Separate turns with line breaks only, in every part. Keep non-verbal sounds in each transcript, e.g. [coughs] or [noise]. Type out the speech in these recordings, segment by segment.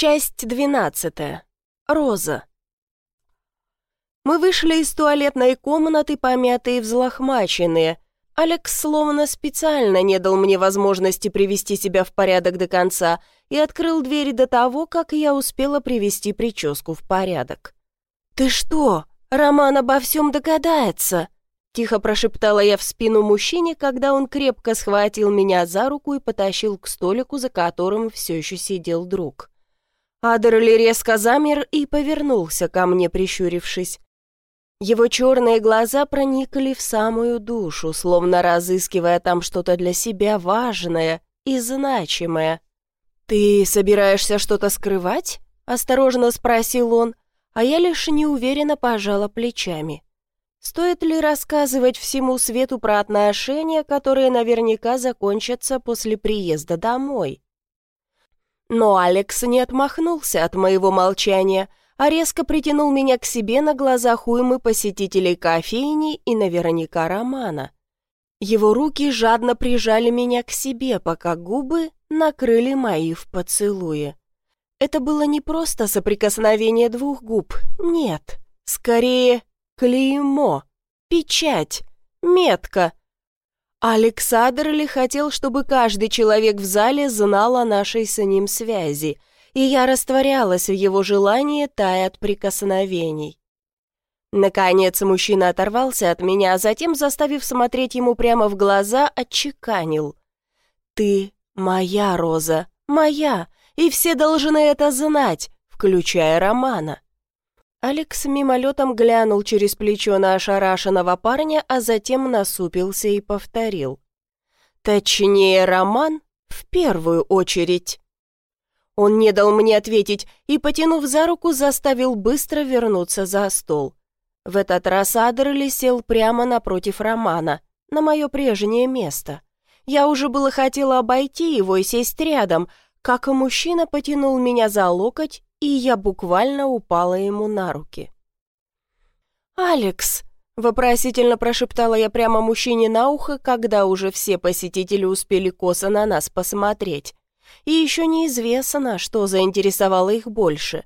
Часть двенадцатая. Роза. Мы вышли из туалетной комнаты, помятые и взлохмаченные. Алекс словно специально не дал мне возможности привести себя в порядок до конца и открыл двери до того, как я успела привести прическу в порядок. «Ты что? Роман обо всем догадается!» Тихо прошептала я в спину мужчине, когда он крепко схватил меня за руку и потащил к столику, за которым все еще сидел друг. Адерли резко замер и повернулся ко мне, прищурившись. Его черные глаза проникли в самую душу, словно разыскивая там что-то для себя важное и значимое. «Ты собираешься что-то скрывать?» — осторожно спросил он, а я лишь неуверенно пожала плечами. Стоит ли рассказывать всему свету про отношения, которые наверняка закончатся после приезда домой? Но Алекс не отмахнулся от моего молчания, а резко притянул меня к себе на глазах уймы посетителей кофейни и наверняка Романа. Его руки жадно прижали меня к себе, пока губы накрыли мои в поцелуе. Это было не просто соприкосновение двух губ, нет, скорее клеймо, печать, метка, Александр ли хотел, чтобы каждый человек в зале знал о нашей с ним связи, и я растворялась в его желании, тая от прикосновений. Наконец мужчина оторвался от меня, а затем, заставив смотреть ему прямо в глаза, отчеканил. «Ты моя, Роза, моя, и все должны это знать, включая Романа». Алекс мимолетом глянул через плечо на ошарашенного парня, а затем насупился и повторил. «Точнее, Роман в первую очередь». Он не дал мне ответить и, потянув за руку, заставил быстро вернуться за стол. В этот раз Адерли сел прямо напротив Романа, на мое прежнее место. Я уже было хотела обойти его и сесть рядом, как мужчина потянул меня за локоть и я буквально упала ему на руки. «Алекс!» — вопросительно прошептала я прямо мужчине на ухо, когда уже все посетители успели косо на нас посмотреть. И еще неизвестно, что заинтересовало их больше.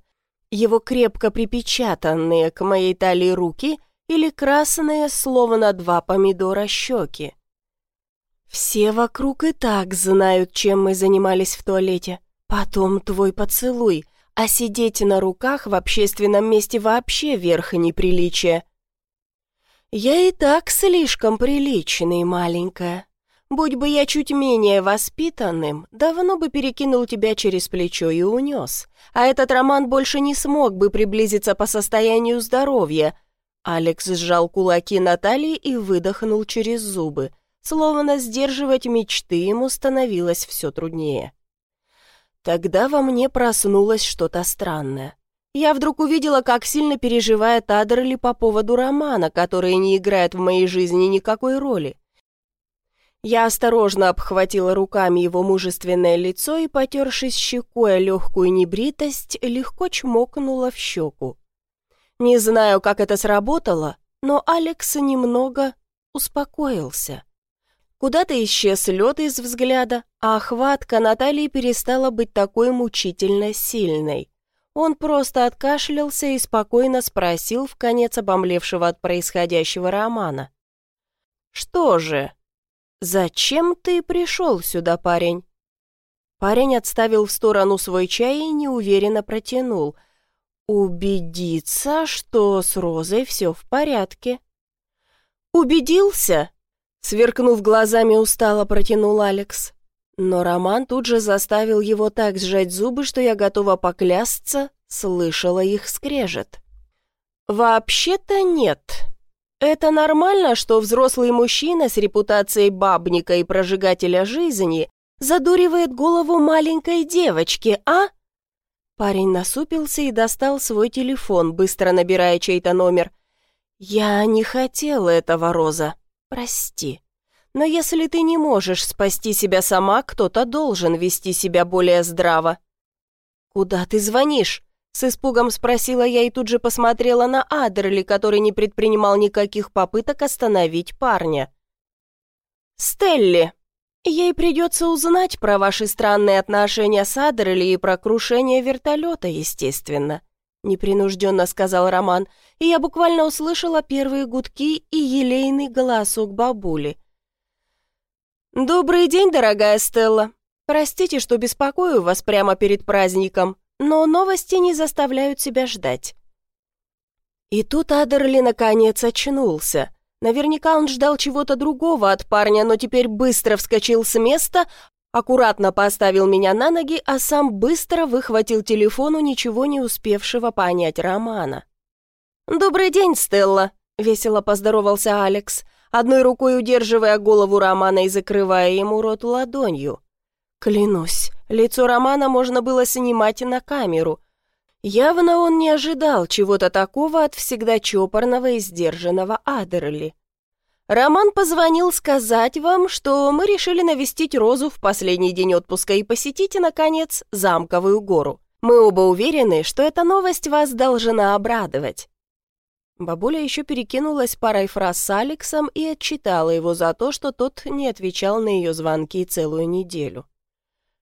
Его крепко припечатанные к моей талии руки или красные, словно два помидора, щеки. Все вокруг и так знают, чем мы занимались в туалете. Потом твой поцелуй, а сидеть на руках в общественном месте вообще верх неприличия. Я и так слишком приличный, маленькая. Будь бы я чуть менее воспитанным, давно бы перекинул тебя через плечо и унес. А этот роман больше не смог бы приблизиться по состоянию здоровья. Алекс сжал кулаки Натальи и выдохнул через зубы. Словно сдерживать мечты ему становилось все труднее. Тогда во мне проснулось что-то странное. Я вдруг увидела, как сильно переживает Адерли по поводу романа, который не играет в моей жизни никакой роли. Я осторожно обхватила руками его мужественное лицо и, потершись щекой легкую небритость, легко чмокнула в щеку. Не знаю, как это сработало, но Алекс немного успокоился. Куда-то исчез лед из взгляда, а охватка Натальи перестала быть такой мучительно сильной. Он просто откашлялся и спокойно спросил в конец обомлевшего от происходящего романа. «Что же? Зачем ты пришел сюда, парень?» Парень отставил в сторону свой чай и неуверенно протянул. «Убедиться, что с Розой все в порядке». «Убедился?» Сверкнув глазами, устало протянул Алекс. Но Роман тут же заставил его так сжать зубы, что я готова поклясться, слышала их скрежет. «Вообще-то нет. Это нормально, что взрослый мужчина с репутацией бабника и прожигателя жизни задуривает голову маленькой девочки, а?» Парень насупился и достал свой телефон, быстро набирая чей-то номер. «Я не хотела этого, Роза», «Прости, но если ты не можешь спасти себя сама, кто-то должен вести себя более здраво». «Куда ты звонишь?» С испугом спросила я и тут же посмотрела на Адерли, который не предпринимал никаких попыток остановить парня. «Стелли!» Ей придется узнать про ваши странные отношения с Адерли и про крушение вертолета, естественно», — непринужденно сказал Роман, и я буквально услышала первые гудки и елейный голосок бабули. «Добрый день, дорогая Стелла. Простите, что беспокою вас прямо перед праздником, но новости не заставляют себя ждать». И тут Адерли наконец очнулся — Наверняка он ждал чего-то другого от парня, но теперь быстро вскочил с места, аккуратно поставил меня на ноги, а сам быстро выхватил телефон у ничего не успевшего понять Романа. «Добрый день, Стелла», — весело поздоровался Алекс, одной рукой удерживая голову Романа и закрывая ему рот ладонью. Клянусь, лицо Романа можно было снимать на камеру. Явно он не ожидал чего-то такого от всегда чопорного и сдержанного Адерли. «Роман позвонил сказать вам, что мы решили навестить Розу в последний день отпуска и посетить, наконец, Замковую гору. Мы оба уверены, что эта новость вас должна обрадовать». Бабуля еще перекинулась парой фраз с Алексом и отчитала его за то, что тот не отвечал на ее звонки целую неделю.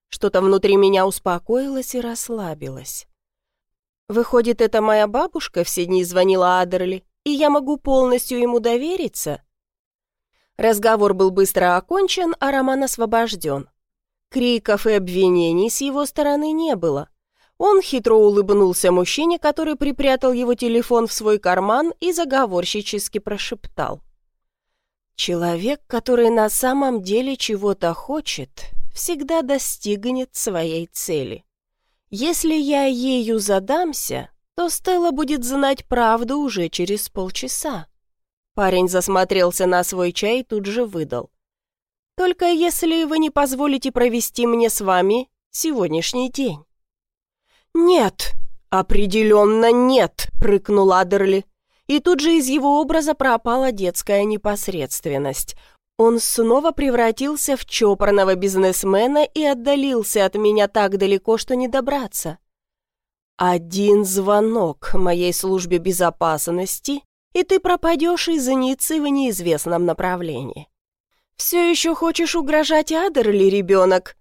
Что-то внутри меня успокоилось и расслабилось. Выходит, это моя бабушка все дни звонила Адерли, и я могу полностью ему довериться? Разговор был быстро окончен, а Роман освобожден. Криков и обвинений с его стороны не было. Он хитро улыбнулся мужчине, который припрятал его телефон в свой карман и заговорщически прошептал. «Человек, который на самом деле чего-то хочет, всегда достигнет своей цели». Если я ею задамся, то Стелла будет знать правду уже через полчаса. Парень засмотрелся на свой чай и тут же выдал. «Только если вы не позволите провести мне с вами сегодняшний день». «Нет, определенно нет», — прыкнул Адерли. И тут же из его образа пропала детская непосредственность. Он снова превратился в чопорного бизнесмена и отдалился от меня так далеко, что не добраться. Один звонок моей службе безопасности, и ты пропадешь из Ниццы в неизвестном направлении. Все еще хочешь угрожать Адерли, ребенок?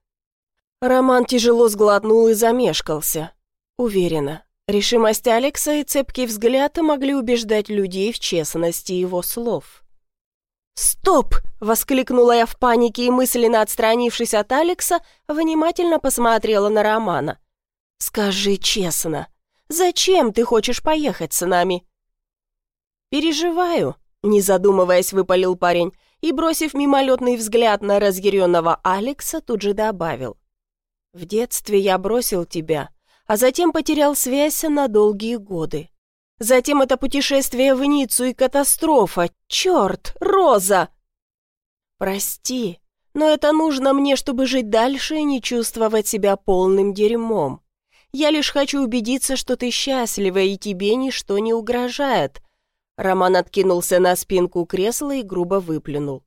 Роман тяжело сглотнул и замешкался. Уверена, решимость Алекса и цепкий взгляд могли убеждать людей в честности его слов. «Стоп!» — воскликнула я в панике и, мысленно отстранившись от Алекса, внимательно посмотрела на Романа. «Скажи честно, зачем ты хочешь поехать с нами?» «Переживаю», — не задумываясь, выпалил парень и, бросив мимолетный взгляд на разъяренного Алекса, тут же добавил. «В детстве я бросил тебя, а затем потерял связь на долгие годы. Затем это путешествие в Ниццу и катастрофа. Черт, Роза! Прости, но это нужно мне, чтобы жить дальше и не чувствовать себя полным дерьмом. Я лишь хочу убедиться, что ты счастлива и тебе ничто не угрожает. Роман откинулся на спинку кресла и грубо выплюнул.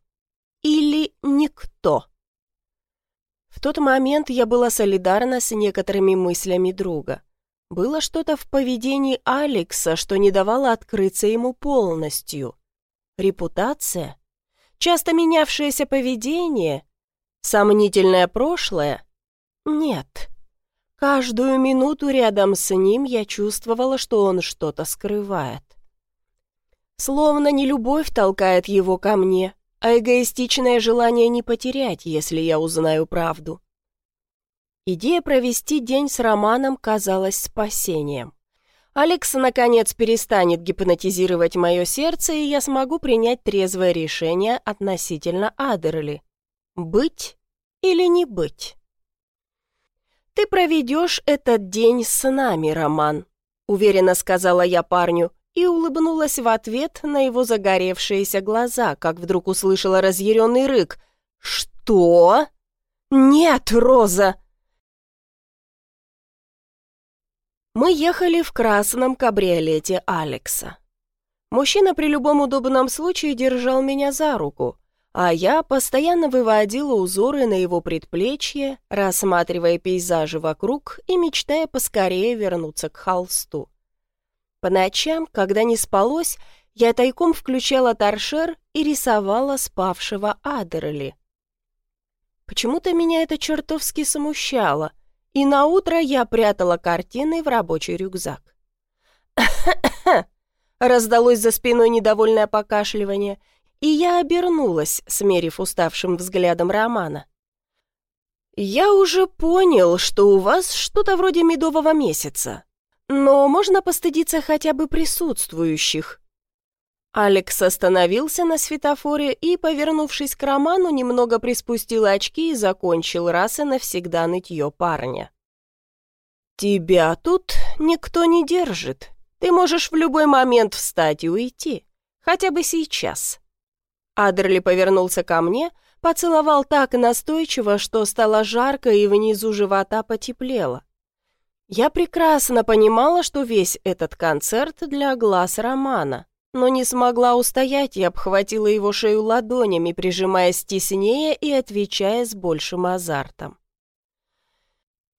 Или никто. В тот момент я была солидарна с некоторыми мыслями друга. Было что-то в поведении Алекса, что не давало открыться ему полностью. Репутация? Часто менявшееся поведение? Сомнительное прошлое? Нет. Каждую минуту рядом с ним я чувствовала, что он что-то скрывает. Словно не любовь толкает его ко мне, а эгоистичное желание не потерять, если я узнаю правду. Идея провести день с Романом казалась спасением. Алекс, наконец, перестанет гипнотизировать мое сердце, и я смогу принять трезвое решение относительно Адерли. Быть или не быть? «Ты проведешь этот день с нами, Роман», — уверенно сказала я парню и улыбнулась в ответ на его загоревшиеся глаза, как вдруг услышала разъяренный рык. «Что?» «Нет, Роза!» Мы ехали в красном кабриолете Алекса. Мужчина при любом удобном случае держал меня за руку, а я постоянно выводила узоры на его предплечье, рассматривая пейзажи вокруг и мечтая поскорее вернуться к холсту. По ночам, когда не спалось, я тайком включала торшер и рисовала спавшего Адерли. Почему-то меня это чертовски смущало, и на утро я прятала картины в рабочий рюкзак. [coughs] Раздалось за спиной недовольное покашливание, и я обернулась, смерив уставшим взглядом Романа. «Я уже понял, что у вас что-то вроде медового месяца, но можно постыдиться хотя бы присутствующих». Алекс остановился на светофоре и, повернувшись к Роману, немного приспустил очки и закончил раз и навсегда нытье парня. «Тебя тут никто не держит. Ты можешь в любой момент встать и уйти. Хотя бы сейчас». Адерли повернулся ко мне, поцеловал так настойчиво, что стало жарко и внизу живота потеплело. Я прекрасно понимала, что весь этот концерт для глаз Романа, но не смогла устоять и обхватила его шею ладонями, прижимаясь теснее и отвечая с большим азартом.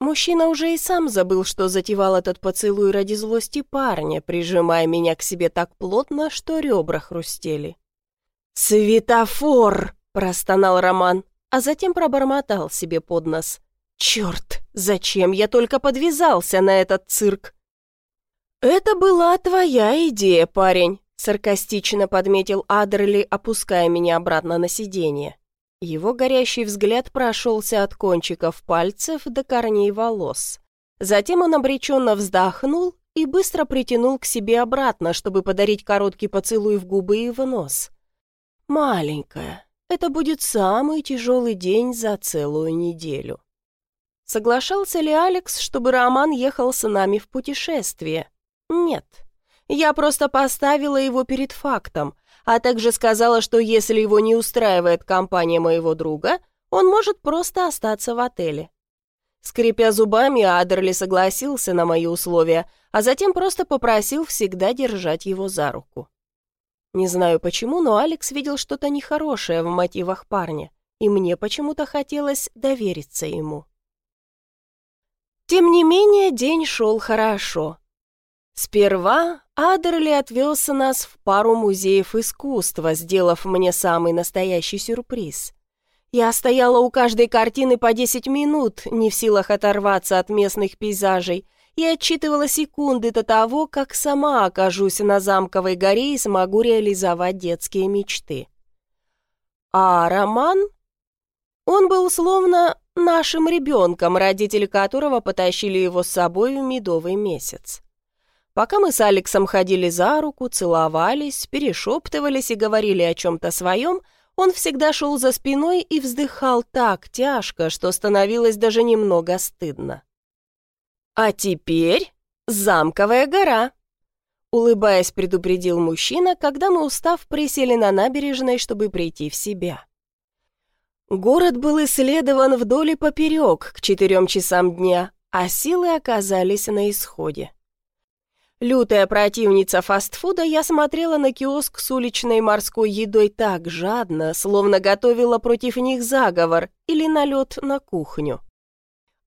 Мужчина уже и сам забыл, что затевал этот поцелуй ради злости парня, прижимая меня к себе так плотно, что ребра хрустели. «Светофор!» – простонал Роман, а затем пробормотал себе под нос. «Черт, зачем я только подвязался на этот цирк?» «Это была твоя идея, парень», – саркастично подметил Адерли, опуская меня обратно на сиденье. Его горящий взгляд прошелся от кончиков пальцев до корней волос. Затем он обреченно вздохнул и быстро притянул к себе обратно, чтобы подарить короткий поцелуй в губы и в нос. «Маленькая, это будет самый тяжелый день за целую неделю». Соглашался ли Алекс, чтобы Роман ехал с нами в путешествие? Нет. Я просто поставила его перед фактом, а также сказала, что если его не устраивает компания моего друга, он может просто остаться в отеле. Скрипя зубами, Адерли согласился на мои условия, а затем просто попросил всегда держать его за руку. Не знаю почему, но Алекс видел что-то нехорошее в мотивах парня, и мне почему-то хотелось довериться ему. Тем не менее, день шел хорошо. Сперва Адерли отвез нас в пару музеев искусства, сделав мне самый настоящий сюрприз. Я стояла у каждой картины по 10 минут, не в силах оторваться от местных пейзажей, и отчитывала секунды до того, как сама окажусь на замковой горе и смогу реализовать детские мечты. А Роман? Он был словно нашим ребенком, родители которого потащили его с собой в медовый месяц. Пока мы с Алексом ходили за руку, целовались, перешептывались и говорили о чем-то своем, он всегда шел за спиной и вздыхал так тяжко, что становилось даже немного стыдно. «А теперь замковая гора», — улыбаясь, предупредил мужчина, когда мы, устав, присели на набережной, чтобы прийти в себя. Город был исследован вдоль и поперек к четырем часам дня, а силы оказались на исходе. Лютая противница фастфуда, я смотрела на киоск с уличной морской едой так жадно, словно готовила против них заговор или налет на кухню.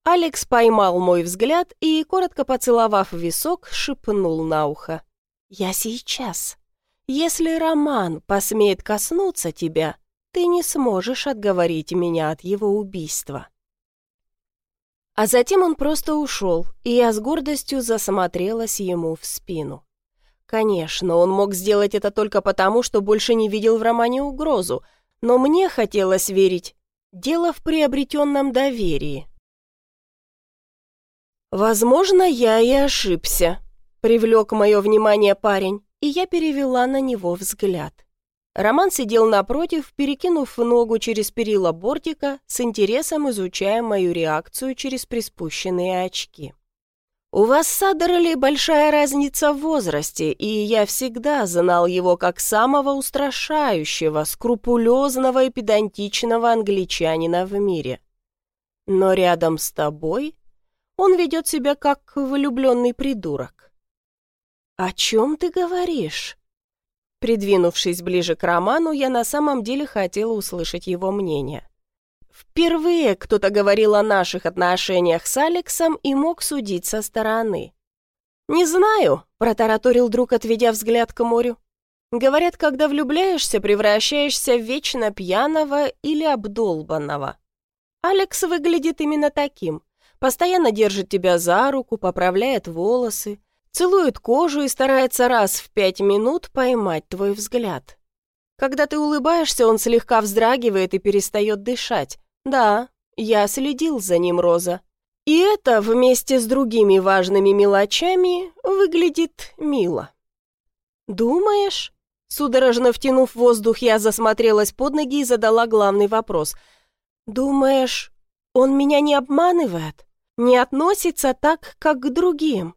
Алекс поймал мой взгляд и, коротко поцеловав висок, шепнул на ухо. «Я сейчас. Если Роман посмеет коснуться тебя, ты не сможешь отговорить меня от его убийства». А затем он просто ушел, и я с гордостью засмотрелась ему в спину. Конечно, он мог сделать это только потому, что больше не видел в романе угрозу, но мне хотелось верить. Дело в приобретенном доверии. «Возможно, я и ошибся», — привлек мое внимание парень, и я перевела на него взгляд. Роман сидел напротив, перекинув ногу через перила бортика, с интересом изучая мою реакцию через приспущенные очки. «У вас с Адерли большая разница в возрасте, и я всегда знал его как самого устрашающего, скрупулезного и педантичного англичанина в мире. Но рядом с тобой он ведет себя как влюбленный придурок». «О чем ты говоришь?» Придвинувшись ближе к Роману, я на самом деле хотела услышать его мнение. Впервые кто-то говорил о наших отношениях с Алексом и мог судить со стороны. «Не знаю», — протараторил друг, отведя взгляд к морю. «Говорят, когда влюбляешься, превращаешься в вечно пьяного или обдолбанного. Алекс выглядит именно таким. Постоянно держит тебя за руку, поправляет волосы, целует кожу и старается раз в пять минут поймать твой взгляд. Когда ты улыбаешься, он слегка вздрагивает и перестает дышать. Да, я следил за ним, Роза. И это вместе с другими важными мелочами выглядит мило. «Думаешь?» Судорожно втянув воздух, я засмотрелась под ноги и задала главный вопрос. «Думаешь, он меня не обманывает? Не относится так, как к другим?»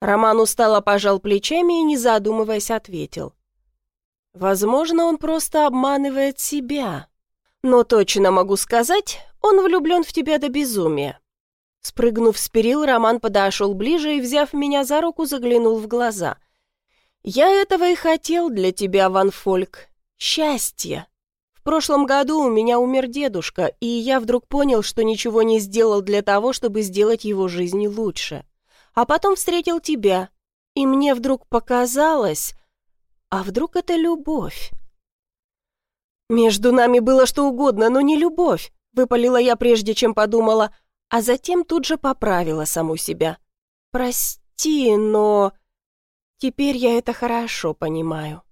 Роман устало пожал плечами и, не задумываясь, ответил. «Возможно, он просто обманывает себя. Но точно могу сказать, он влюблен в тебя до безумия». Спрыгнув с перил, Роман подошел ближе и, взяв меня за руку, заглянул в глаза. «Я этого и хотел для тебя, Ван Фольк. Счастье. В прошлом году у меня умер дедушка, и я вдруг понял, что ничего не сделал для того, чтобы сделать его жизнь лучше а потом встретил тебя, и мне вдруг показалось, а вдруг это любовь? Между нами было что угодно, но не любовь, выпалила я прежде, чем подумала, а затем тут же поправила саму себя. Прости, но теперь я это хорошо понимаю.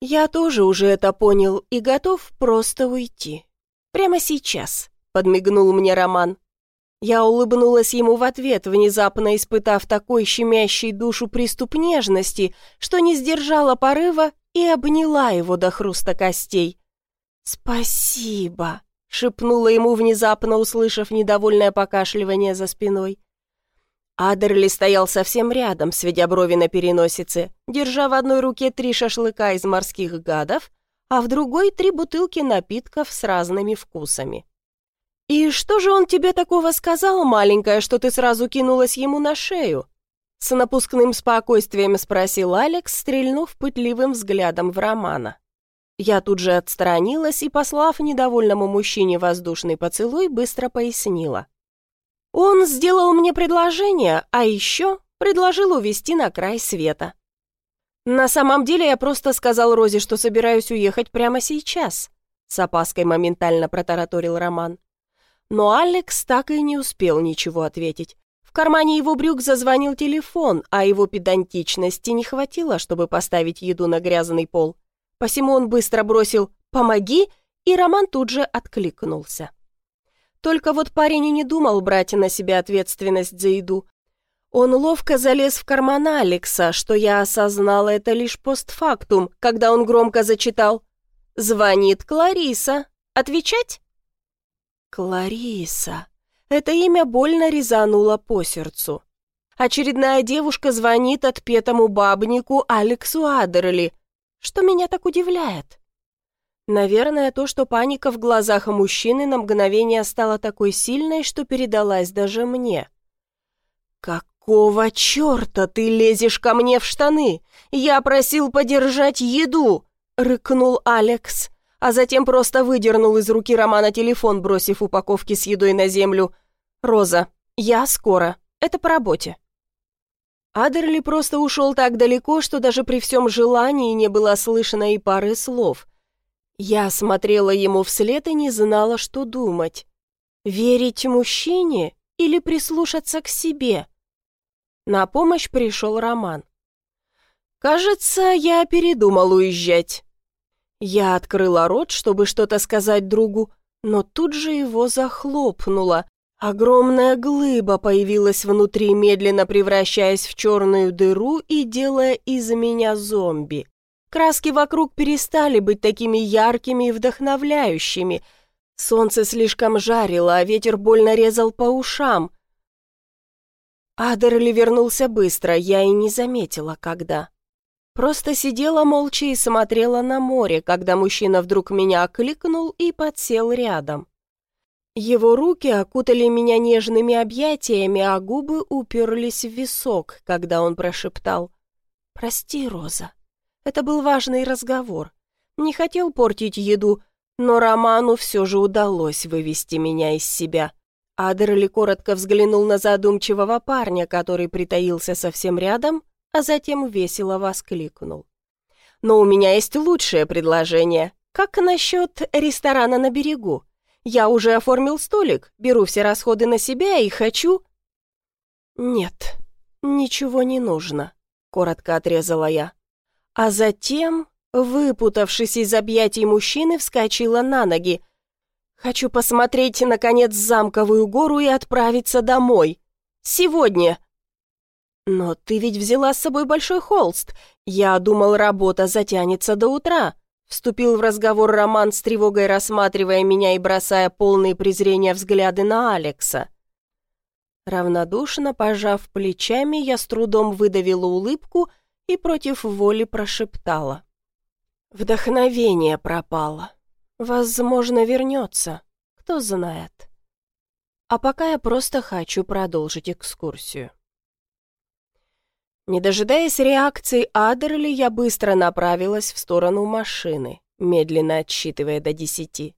Я тоже уже это понял и готов просто уйти. Прямо сейчас, подмигнул мне Роман. Я улыбнулась ему в ответ, внезапно испытав такой щемящий душу приступ нежности, что не сдержала порыва и обняла его до хруста костей. «Спасибо», — шепнула ему, внезапно услышав недовольное покашливание за спиной. Адерли стоял совсем рядом, сведя брови на переносице, держа в одной руке три шашлыка из морских гадов, а в другой три бутылки напитков с разными вкусами. «И что же он тебе такого сказал, маленькая, что ты сразу кинулась ему на шею?» С напускным спокойствием спросил Алекс, стрельнув пытливым взглядом в Романа. Я тут же отстранилась и, послав недовольному мужчине воздушный поцелуй, быстро пояснила. «Он сделал мне предложение, а еще предложил увезти на край света». «На самом деле я просто сказал Розе, что собираюсь уехать прямо сейчас», с опаской моментально протараторил Роман. Но Алекс так и не успел ничего ответить. В кармане его брюк зазвонил телефон, а его педантичности не хватило, чтобы поставить еду на грязный пол. Посему он быстро бросил «помоги», и Роман тут же откликнулся. Только вот парень и не думал брать на себя ответственность за еду. Он ловко залез в карман Алекса, что я осознала это лишь постфактум, когда он громко зачитал «Звонит Клариса. Отвечать?» Клариса. Это имя больно резануло по сердцу. Очередная девушка звонит отпетому бабнику Алексу Адерли. Что меня так удивляет? Наверное, то, что паника в глазах мужчины на мгновение стала такой сильной, что передалась даже мне. «Какого черта ты лезешь ко мне в штаны? Я просил подержать еду!» — рыкнул Алекс а затем просто выдернул из руки Романа телефон, бросив упаковки с едой на землю. «Роза, я скоро. Это по работе». Адерли просто ушел так далеко, что даже при всем желании не было слышно и пары слов. Я смотрела ему вслед и не знала, что думать. Верить мужчине или прислушаться к себе? На помощь пришел Роман. «Кажется, я передумал уезжать». Я открыла рот, чтобы что-то сказать другу, но тут же его захлопнула. Огромная глыба появилась внутри, медленно превращаясь в черную дыру и делая из меня зомби. Краски вокруг перестали быть такими яркими и вдохновляющими. Солнце слишком жарило, а ветер больно резал по ушам. Адерли вернулся быстро, я и не заметила, когда. Просто сидела молча и смотрела на море, когда мужчина вдруг меня окликнул и подсел рядом. Его руки окутали меня нежными объятиями, а губы уперлись в висок, когда он прошептал «Прости, Роза». Это был важный разговор. Не хотел портить еду, но Роману все же удалось вывести меня из себя. Адерли коротко взглянул на задумчивого парня, который притаился совсем рядом, а затем весело воскликнул. «Но у меня есть лучшее предложение. Как насчет ресторана на берегу? Я уже оформил столик, беру все расходы на себя и хочу...» «Нет, ничего не нужно», — коротко отрезала я. А затем, выпутавшись из объятий мужчины, вскочила на ноги. «Хочу посмотреть, наконец, замковую гору и отправиться домой. Сегодня!» «Но ты ведь взяла с собой большой холст. Я думал, работа затянется до утра». Вступил в разговор Роман с тревогой, рассматривая меня и бросая полные презрения взгляды на Алекса. Равнодушно пожав плечами, я с трудом выдавила улыбку и против воли прошептала. Вдохновение пропало. Возможно, вернется. Кто знает. А пока я просто хочу продолжить экскурсию. Не дожидаясь реакции Адерли, я быстро направилась в сторону машины, медленно отсчитывая до десяти.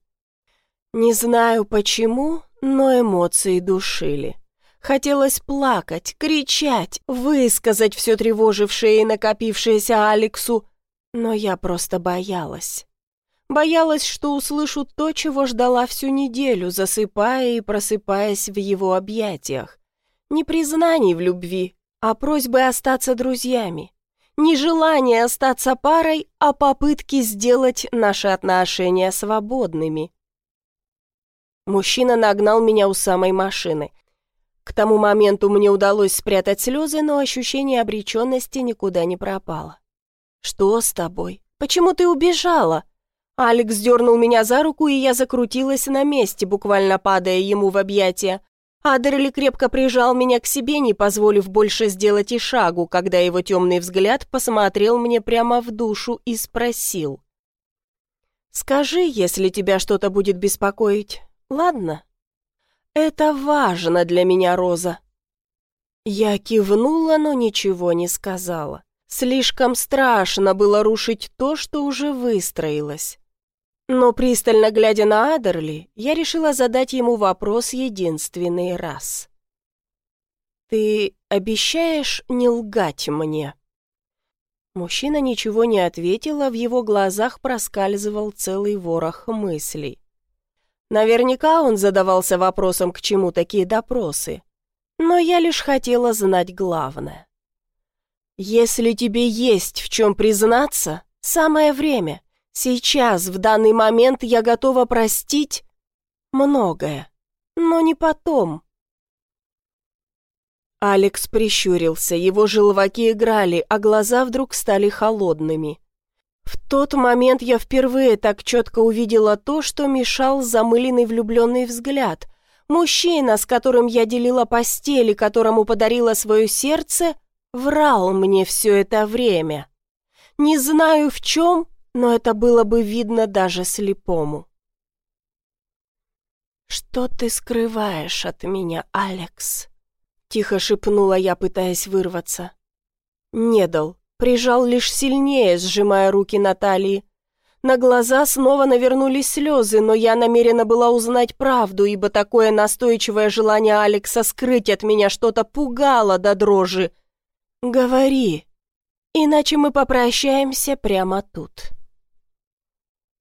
Не знаю почему, но эмоции душили. Хотелось плакать, кричать, высказать все тревожившее и накопившееся Алексу, но я просто боялась. Боялась, что услышу то, чего ждала всю неделю, засыпая и просыпаясь в его объятиях. Не признаний в любви, а просьбы остаться друзьями. Не желание остаться парой, а попытки сделать наши отношения свободными. Мужчина нагнал меня у самой машины. К тому моменту мне удалось спрятать слезы, но ощущение обреченности никуда не пропало. «Что с тобой? Почему ты убежала?» Алекс дернул меня за руку, и я закрутилась на месте, буквально падая ему в объятия. Адерли крепко прижал меня к себе, не позволив больше сделать и шагу, когда его темный взгляд посмотрел мне прямо в душу и спросил. «Скажи, если тебя что-то будет беспокоить, ладно?» «Это важно для меня, Роза». Я кивнула, но ничего не сказала. Слишком страшно было рушить то, что уже выстроилось. Но пристально глядя на Адерли, я решила задать ему вопрос единственный раз. «Ты обещаешь не лгать мне?» Мужчина ничего не ответил, а в его глазах проскальзывал целый ворох мыслей. Наверняка он задавался вопросом, к чему такие допросы. Но я лишь хотела знать главное. «Если тебе есть в чем признаться, самое время. Сейчас, в данный момент, я готова простить многое, но не потом. Алекс прищурился, его желваки играли, а глаза вдруг стали холодными. В тот момент я впервые так четко увидела то, что мешал замыленный влюбленный взгляд. Мужчина, с которым я делила постель и которому подарила свое сердце, врал мне все это время. Не знаю в чем, но это было бы видно даже слепому. «Что ты скрываешь от меня, Алекс?» Тихо шепнула я, пытаясь вырваться. Не дал, прижал лишь сильнее, сжимая руки Натальи. На глаза снова навернулись слезы, но я намерена была узнать правду, ибо такое настойчивое желание Алекса скрыть от меня что-то пугало до дрожи. «Говори, иначе мы попрощаемся прямо тут».